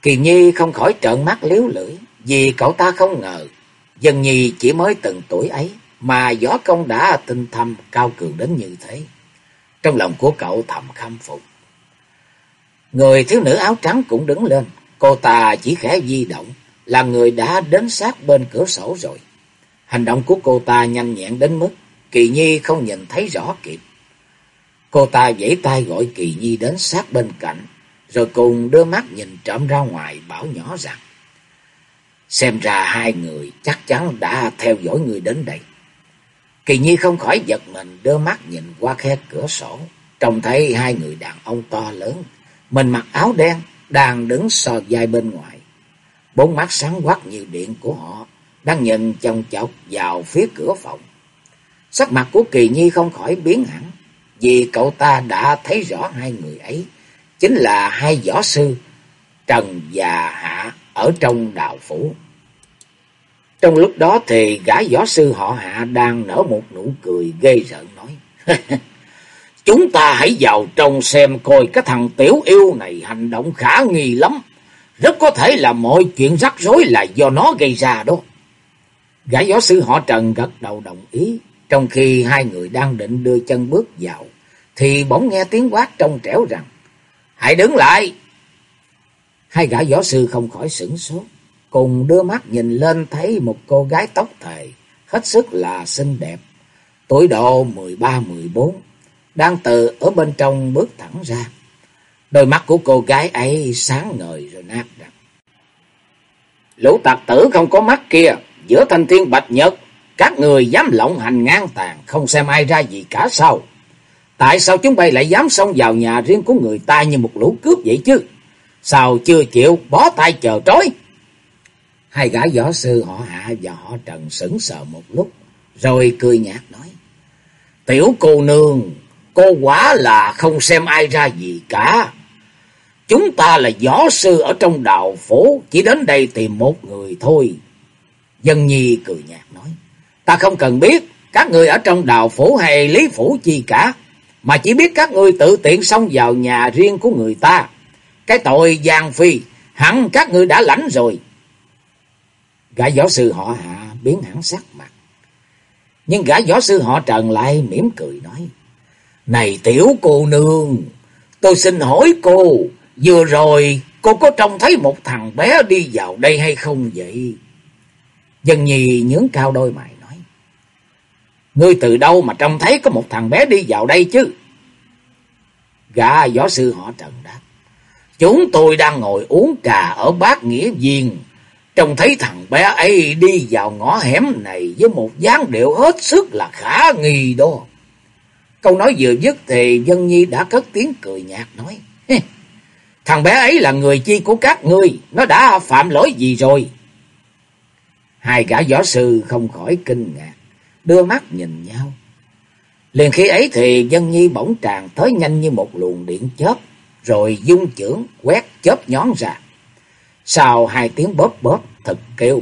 Kỳ Nhi không khỏi trợn mắt liếu lưỡi, vì cậu ta không ngờ, dân nhi chỉ mới từng tuổi ấy, mà võ công đã tinh thâm cao cường đến như thế. Trong lòng của cậu thầm khâm phục. Người thiếu nữ áo trắng cũng đứng lên, cô ta chỉ khẽ di động, là người đã đến sát bên cửa sổ rồi. Hành động của cô ta nhanh nhẹn đến mức Kỳ Nhi không nhìn thấy rõ kịp. Cô ta vẫy tay gọi Kỳ Nhi đến sát bên cạnh, rồi cùng đưa mắt nhìn trộm ra ngoài bảo nhỏ rằng. Xem ra hai người chắc chắn đã theo dõi người đến đây. Kỳ Nhi không khỏi giật mình đưa mắt nhìn qua khe cửa sổ, trông thấy hai người đàn ông to lớn, mình mặc áo đen, đang đứng sò vai bên ngoài. Bốn mắt sáng quắc như điện của họ, đang nhìn chồng chọc vào phía cửa phòng. Sắc mặt của Kỳ Nhi không khỏi biến hẳn, vì cậu ta đã thấy rõ hai người ấy, chính là hai võ sư, Trần và Hạ ở trong đạo phủ. Trong lúc đó thì gã võ sư họ Hạ đang nở một nụ cười ghê rợn nói. <laughs> Chúng ta hãy vào trong xem coi cái thằng tiểu yêu này hành động khả nghi lắm. Rất có thể là mọi chuyện rắc rối là do nó gây ra đó. Gã giáo sư họ Trần gật đầu đồng ý. Trong khi hai người đang định đưa chân bước vào, thì bỗng nghe tiếng quát trong trẻo rằng, Hãy đứng lại! Hai gã võ sư không khỏi sửng sốt, cùng đưa mắt nhìn lên thấy một cô gái tóc thề, hết sức là xinh đẹp, tuổi độ mười ba mười bốn đang từ ở bên trong bước thẳng ra. Đôi mắt của cô gái ấy sáng ngời rồi nát rằng. Lũ tặc tử không có mắt kia, giữa thanh thiên bạch nhật, các người dám lộng hành ngang tàn, không xem ai ra gì cả sao? Tại sao chúng bay lại dám xông vào nhà riêng của người ta như một lũ cướp vậy chứ? Sao chưa chịu bó tay chờ trói? Hai gã võ sư họ hạ và họ trần sững sờ một lúc, rồi cười nhạt nói. Tiểu cô nương, cô quả là không xem ai ra gì cả. Chúng ta là võ sư ở trong đạo phố, chỉ đến đây tìm một người thôi. Dân Nhi cười nhạt nói, ta không cần biết các người ở trong đạo phủ hay lý phủ chi cả, mà chỉ biết các người tự tiện xông vào nhà riêng của người ta. Cái tội giang phi, hẳn các người đã lãnh rồi. Gã võ sư họ hạ biến hẳn sắc mặt. Nhưng gã võ sư họ trần lại mỉm cười nói, Này tiểu cô nương, tôi xin hỏi cô, vừa rồi cô có trông thấy một thằng bé đi vào đây hay không vậy? Dân nhi nhướng cao đôi mày nói. Ngươi từ đâu mà trông thấy có một thằng bé đi vào đây chứ? Gã võ sư họ trần đáp. Chúng tôi đang ngồi uống trà ở bát nghĩa viên. Trông thấy thằng bé ấy đi vào ngõ hẻm này với một dáng điệu hết sức là khả nghi đó. Câu nói vừa dứt thì Dân Nhi đã cất tiếng cười nhạt nói. Thằng bé ấy là người chi của các ngươi, nó đã phạm lỗi gì rồi? Hai gã võ sư không khỏi kinh ngạc, đưa mắt nhìn nhau. Liền khi ấy thì dân nhi bỗng tràn tới nhanh như một luồng điện chớp, rồi dung chưởng quét chớp nhón ra. Sau hai tiếng bóp bóp thật kêu,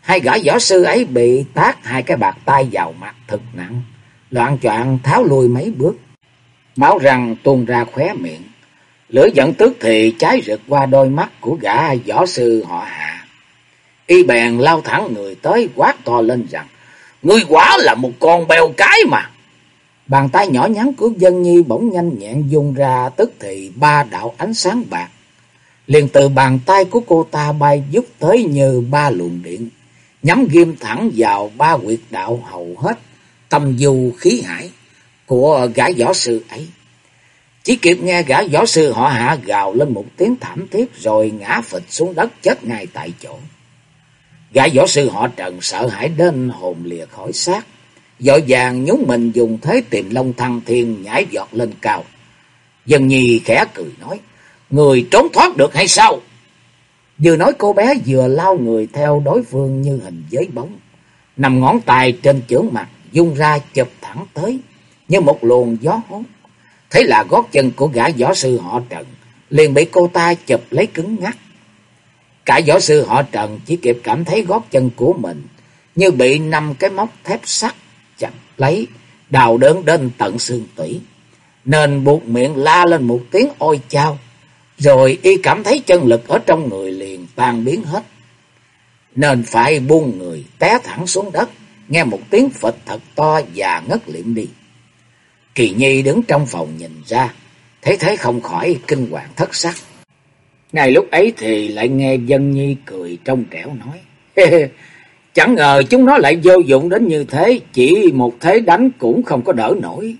hai gã võ sư ấy bị tát hai cái bạc tay vào mặt thật nặng, loạn choạng tháo lui mấy bước. Máu răng tuôn ra khóe miệng, lửa giận tức thì cháy rực qua đôi mắt của gã võ sư họ hạ. Y bèn lao thẳng người tới quát to lên rằng, Ngươi quả là một con bèo cái mà. Bàn tay nhỏ nhắn của dân nhi bỗng nhanh nhẹn dùng ra tức thì ba đạo ánh sáng bạc. Liền từ bàn tay của cô ta bay giúp tới như ba luồng điện, nhắm ghim thẳng vào ba quyệt đạo hầu hết, tâm du khí hải của gã võ sư ấy. Chỉ kịp nghe gã võ sư họ hạ gào lên một tiếng thảm thiết rồi ngã phịch xuống đất chết ngay tại chỗ. Gã võ sư họ Trần sợ hãi đến hồn lìa khỏi xác, dội vàng nhúng mình dùng thế tìm long thăng thiên nhảy giọt lên cao. Dân nhi khẽ cười nói, người trốn thoát được hay sao? Vừa nói cô bé vừa lao người theo đối phương như hình giới bóng, nằm ngón tay trên chưởng mặt, dung ra chụp thẳng tới, như một luồng gió hốt. Thế là gót chân của gã võ sư họ Trần, liền bị cô ta chụp lấy cứng ngắt. Cả võ sư họ Trần chỉ kịp cảm thấy gót chân của mình như bị năm cái móc thép sắt chặt lấy, đào đớn đến tận xương tủy. Nên buộc miệng la lên một tiếng ôi chao, rồi y cảm thấy chân lực ở trong người liền tan biến hết. Nên phải buông người té thẳng xuống đất, nghe một tiếng phịch thật to và ngất liệm đi. Kỳ Nhi đứng trong phòng nhìn ra, thấy thế không khỏi kinh hoàng thất sắc. Ngay lúc ấy thì lại nghe dân nhi cười trong trẻo nói. Chẳng ngờ chúng nó lại vô dụng đến như thế, chỉ một thế đánh cũng không có đỡ nổi.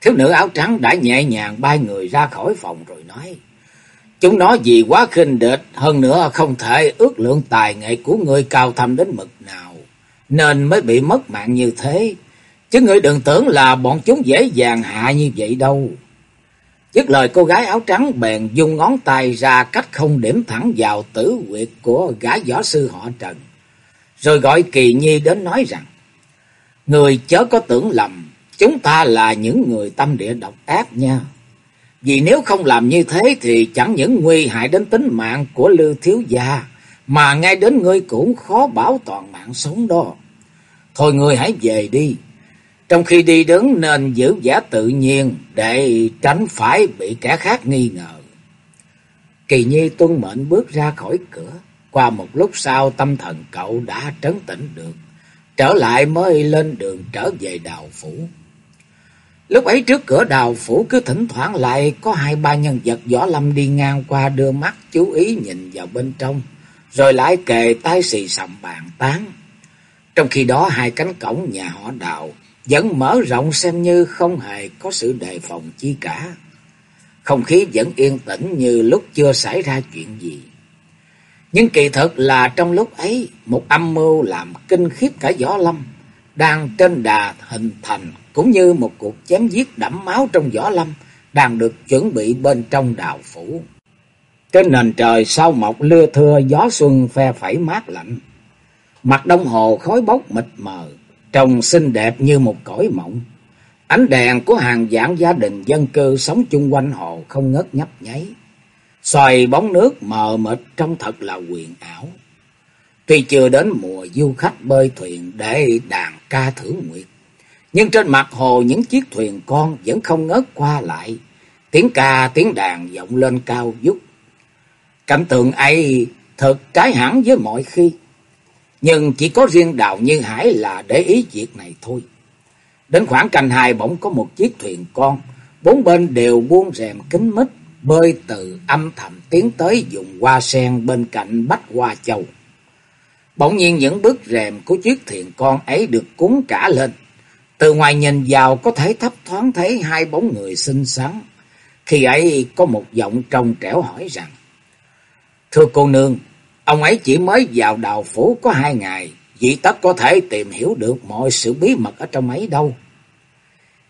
Thiếu nữ áo trắng đã nhẹ nhàng bay người ra khỏi phòng rồi nói. Chúng nó vì quá khinh địch, hơn nữa không thể ước lượng tài nghệ của người cao thâm đến mực nào, nên mới bị mất mạng như thế. Chứ người đừng tưởng là bọn chúng dễ dàng hạ như vậy đâu. Dứt lời cô gái áo trắng bèn dùng ngón tay ra cách không điểm thẳng vào tử quyệt của gã võ sư họ Trần. Rồi gọi Kỳ Nhi đến nói rằng, Người chớ có tưởng lầm, chúng ta là những người tâm địa độc ác nha. Vì nếu không làm như thế thì chẳng những nguy hại đến tính mạng của Lưu Thiếu Gia, mà ngay đến ngươi cũng khó bảo toàn mạng sống đó. Thôi ngươi hãy về đi, trong khi đi đứng nên giữ giả tự nhiên để tránh phải bị kẻ khác nghi ngờ. Kỳ Nhi tuân mệnh bước ra khỏi cửa. Qua một lúc sau tâm thần cậu đã trấn tĩnh được. Trở lại mới lên đường trở về đào phủ. Lúc ấy trước cửa đào phủ cứ thỉnh thoảng lại có hai ba nhân vật võ lâm đi ngang qua đưa mắt chú ý nhìn vào bên trong. Rồi lại kề tay xì sầm bàn tán. Trong khi đó hai cánh cổng nhà họ đào vẫn mở rộng xem như không hề có sự đề phòng chi cả. Không khí vẫn yên tĩnh như lúc chưa xảy ra chuyện gì. Nhưng kỳ thực là trong lúc ấy, một âm mưu làm kinh khiếp cả võ lâm, đang trên đà hình thành, cũng như một cuộc chém giết đẫm máu trong võ lâm, đang được chuẩn bị bên trong đào phủ. Trên nền trời sau mọc lưa thưa gió xuân phe phẩy mát lạnh. Mặt đông hồ khói bốc mịt mờ, trông xinh đẹp như một cõi mộng. Ánh đèn của hàng vạn gia đình dân cư sống chung quanh hồ không ngớt nhấp nháy. Xoài bóng nước mờ mịt trông thật là quyền ảo. Tuy chưa đến mùa du khách bơi thuyền để đàn ca thưởng nguyệt, nhưng trên mặt hồ những chiếc thuyền con vẫn không ngớt qua lại. Tiếng ca tiếng đàn vọng lên cao vút. Cảnh tượng ấy thật trái hẳn với mọi khi. Nhưng chỉ có riêng Đào Như Hải là để ý việc này thôi. Đến khoảng canh hai bỗng có một chiếc thuyền con, bốn bên đều buông rèm kính mít, bơi từ âm thầm tiến tới dùng hoa sen bên cạnh Bách Hoa Châu. Bỗng nhiên những bức rèm của chiếc thuyền con ấy được cuốn cả lên. Từ ngoài nhìn vào có thể thấp thoáng thấy hai bóng người xinh xắn. Khi ấy có một giọng trong trẻo hỏi rằng, Thưa cô nương, ông ấy chỉ mới vào đào phủ có hai ngày, dĩ tất có thể tìm hiểu được mọi sự bí mật ở trong ấy đâu.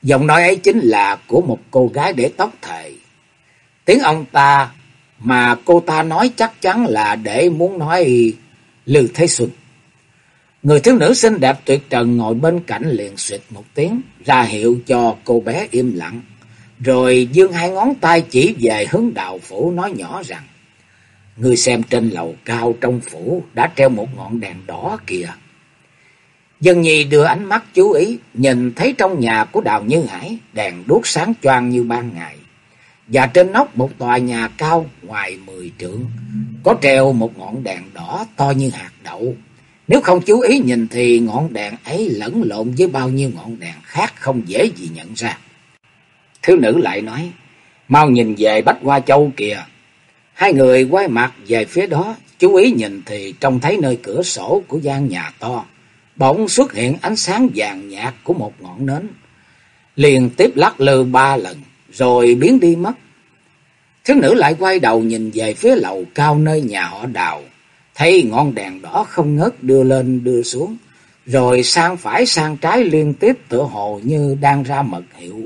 Giọng nói ấy chính là của một cô gái để tóc thề. Tiếng ông ta mà cô ta nói chắc chắn là để muốn nói Lư Thế Xuân. Người thiếu nữ xinh đẹp tuyệt trần ngồi bên cạnh liền suyệt một tiếng, ra hiệu cho cô bé im lặng. Rồi dương hai ngón tay chỉ về hướng đào phủ nói nhỏ rằng, Người xem trên lầu cao trong phủ đã treo một ngọn đèn đỏ kìa. Dân nhi đưa ánh mắt chú ý, nhìn thấy trong nhà của Đào Như Hải, đèn đuốc sáng choang như ban ngày. Và trên nóc một tòa nhà cao ngoài mười trượng, có treo một ngọn đèn đỏ to như hạt đậu. Nếu không chú ý nhìn thì ngọn đèn ấy lẫn lộn với bao nhiêu ngọn đèn khác không dễ gì nhận ra. Thiếu nữ lại nói, mau nhìn về Bách Hoa Châu kìa. Hai người quay mặt về phía đó, chú ý nhìn thì trông thấy nơi cửa sổ của gian nhà to bỗng xuất hiện ánh sáng vàng nhạt của một ngọn nến, liền tiếp lắc lư ba lần, rồi biến đi mất. Thiếu nữ lại quay đầu nhìn về phía lầu cao nơi nhà họ đào, thấy ngọn đèn đỏ không ngớt đưa lên đưa xuống, rồi sang phải sang trái liên tiếp tựa hồ như đang ra mật hiệu,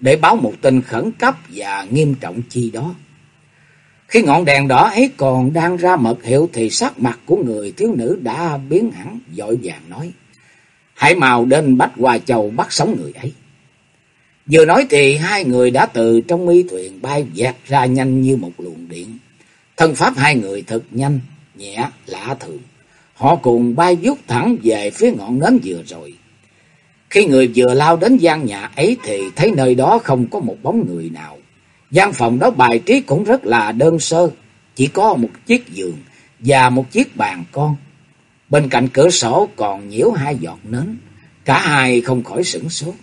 để báo một tin khẩn cấp và nghiêm trọng chi đó. Khi ngọn đèn đỏ ấy còn đang ra mật hiệu thì sắc mặt của người thiếu nữ đã biến hẳn, dội vàng nói. Hãy mau đến Bách Hoa Châu bắt sống người ấy. Vừa nói thì hai người đã từ trong mi thuyền bay vẹt ra nhanh như một luồng điện. Thân pháp hai người thật nhanh, nhẹ, lạ thường. Họ cùng bay vút thẳng về phía ngọn nến vừa rồi. Khi người vừa lao đến gian nhà ấy thì thấy nơi đó không có một bóng người nào. gian phòng đó bài trí cũng rất là đơn sơ, chỉ có một chiếc giường và một chiếc bàn con. Bên cạnh cửa sổ còn nhiễu hai giọt nến. Cả hai không khỏi sửng sốt.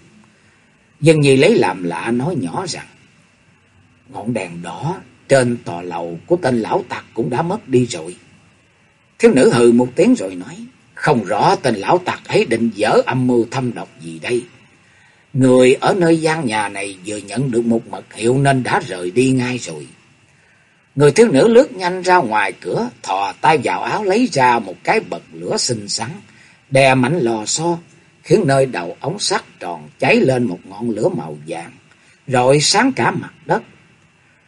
Dân Nhi lấy làm lạ nói nhỏ rằng. Ngọn đèn đỏ trên tòa lầu của tên lão tặc cũng đã mất đi rồi. Thiếu nữ hừ một tiếng rồi nói. Không rõ tên lão tặc ấy định dở âm mưu thâm độc gì đây. Người ở nơi gian nhà này vừa nhận được một mật hiệu nên đã rời đi ngay rồi. Người thiếu nữ lướt nhanh ra ngoài cửa, thò tay vào áo lấy ra một cái bật lửa xinh xắn, đè mảnh lò xo, khiến nơi đầu ống sắt tròn cháy lên một ngọn lửa màu vàng, rồi sáng cả mặt đất.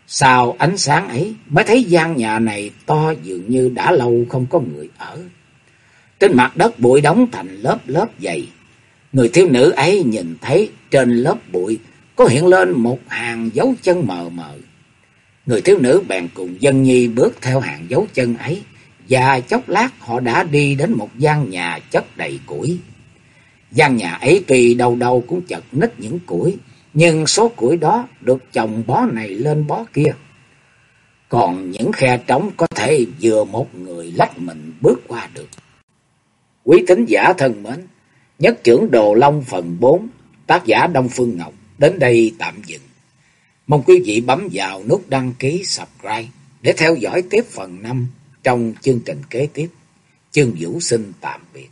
Sau ánh sáng ấy mới thấy gian nhà này to dường như đã lâu không có người ở. Trên mặt đất bụi đóng thành lớp lớp dày. Người thiếu nữ ấy nhìn thấy trên lớp bụi có hiện lên một hàng dấu chân mờ mờ. Người thiếu nữ bèn cùng dân nhi bước theo hàng dấu chân ấy, và chốc lát họ đã đi đến một gian nhà chất đầy củi. Gian nhà ấy tuy đầu đầu cũng chật nít những củi, nhưng số củi đó được chồng bó này lên bó kia. Còn những khe trống có thể vừa một người lách mình bước qua được. Quý tín giả thân mến, nhất trưởng Đồ Long phần 4, tác giả Đông Phương Ngọc, đến đây tạm dừng. Mong quý vị bấm vào nút đăng ký subscribe để theo dõi tiếp phần 5 trong chương trình kế tiếp. Chương Vũ xin tạm biệt.